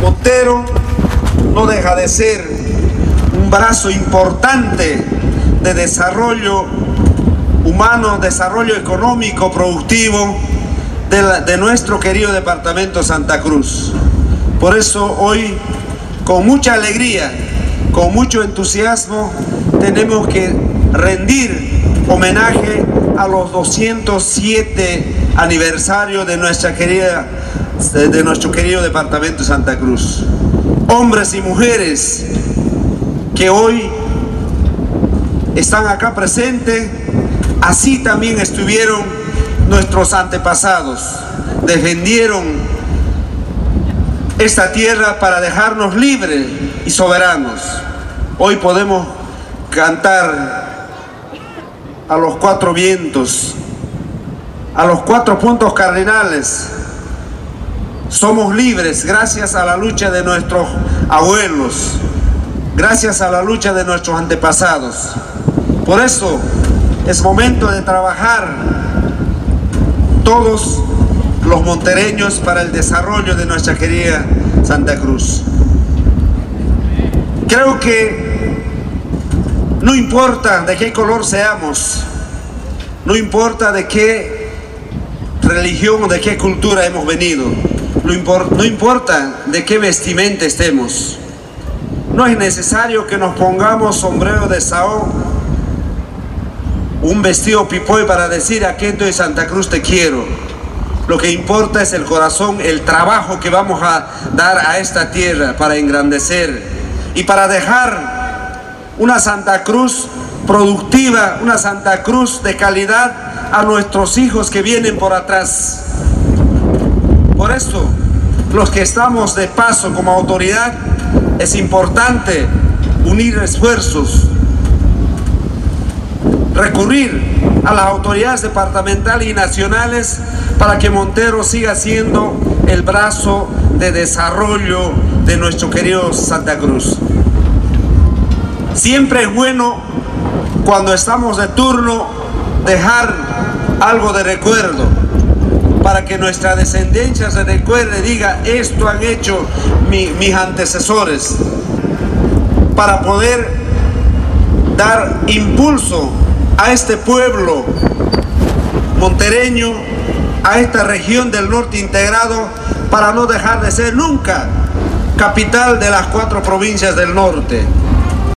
Montero no deja de ser un brazo importante de desarrollo humano, desarrollo económico, productivo de, de, nuestro querido departamento Santa Cruz. Por eso hoy, con mucha alegría, con mucho entusiasmo, tenemos que rendir homenaje a los 207 aniversarios de nuestra querida de nuestro querido departamento Santa Cruz. Hombres y mujeres que hoy están acá presentes, así también estuvieron nuestros antepasados, defendieron esta tierra para dejarnos libres y soberanos. Hoy podemos cantar a los cuatro vientos, a los cuatro puntos cardinales. Somos libres gracias a la lucha de nuestros abuelos, gracias a la lucha de nuestros antepasados. Por eso es momento de trabajar todos los montereños para el desarrollo de nuestra querida Santa Cruz. Creo que no importa de qué color seamos, no importa de qué religión o de qué cultura hemos venido, no, import, no importa de qué vestimenta estemos, no es necesario que nos pongamos sombrero de saón, un vestido pipoy para decir aquí estoy Santa Cruz te quiero. Lo que importa es el corazón, el trabajo que vamos a dar a esta tierra para engrandecer y para dejar una Santa Cruz productiva, una Santa Cruz de calidad a nuestros hijos que vienen por atrás. Por eso, los que estamos de paso como autoridad, es importante unir esfuerzos, recurrir a las autoridades departamentales y nacionales para que Montero siga siendo el brazo de desarrollo de nuestro querido Santa Cruz. Siempre es bueno cuando estamos de turno dejar algo de recuerdo para que nuestra descendencia se recuerde, diga, esto han hecho mi, mis antecesores, para poder dar impulso a este pueblo montereño, a esta región del norte integrado, para no dejar de ser nunca capital de las cuatro provincias del norte.